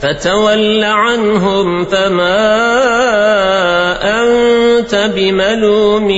فتول عنهم فما أنت بملوم